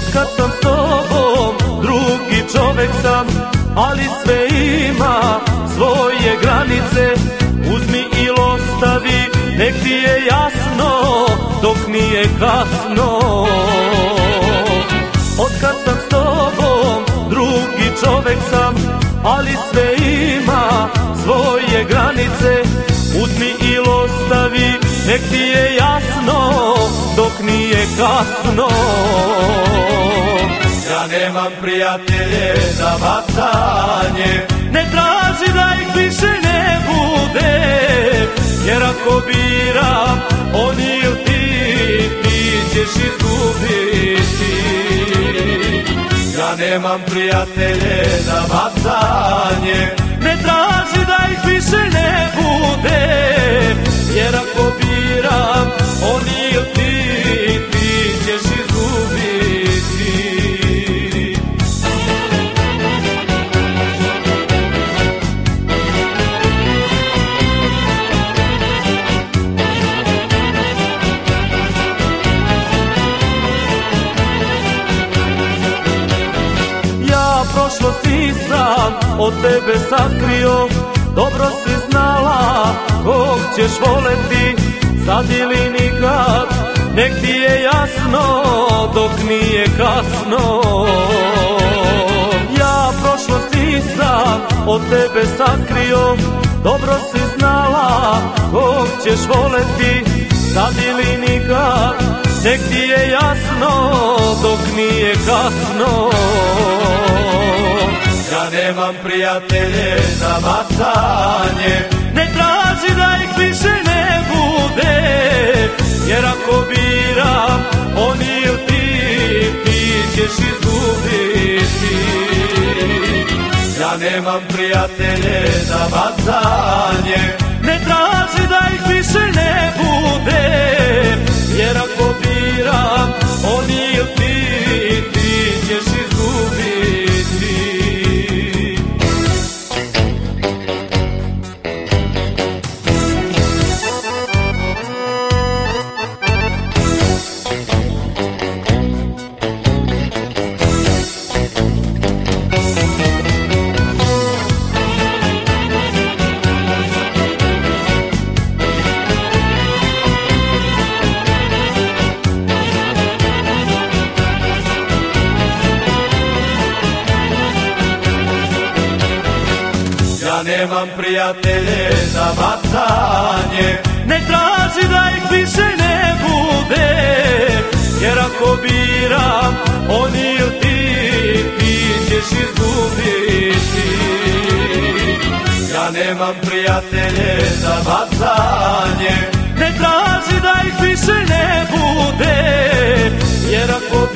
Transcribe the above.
Otkad sam s tobom, drugi čovek sam Ali sve ima svoje granice. Uzmi ili ostavi, nek ti je jasno Dok nije kasno. Otkad sam s tobom, drugi čovek sam Ali sve ima svoje granice. Uzmi ili ostavi, nek ti je jasno Dok nije kasno Ja nemam prijatelje za bacanje Ne traži da ih više ne bude. Jer ako biram on ili ti Ti ćeš izgubiti. Ja nemam prijatelje za bacanje Ne traži da ih više ne nisam od tebe sakrio. Dobro si znala kog ćeš voleti Sad ili nikad. Nek ti je jasno dok nije kasno. Ja prošlost nisam od tebe sakrio. Dobro si znala kog ćeš voleti Sad ili nikad. Nek ti je jasno dok nije kasno nemam prijatelje za bacanje. Ne traži da ih više ne bude Jer ako biram on ili ti Ti ćeš izgubiti. Ja nemam prijatelje za bacanje. Ne traži Ja nemam prijatelje za bacanje. Ne traži da ih više ne bude Jer ako biram on ili ti Ti ćeš izgubiti. Ja nemam prijatelje za bacanje. Ne traži da ih više ne bude Jer ako